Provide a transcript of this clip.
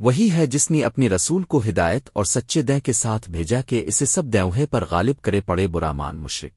وہی ہے جس نے اپنی رسول کو ہدایت اور سچے دہ کے ساتھ بھیجا کہ اسے سب دیوہے پر غالب کرے پڑے برا مان مشرق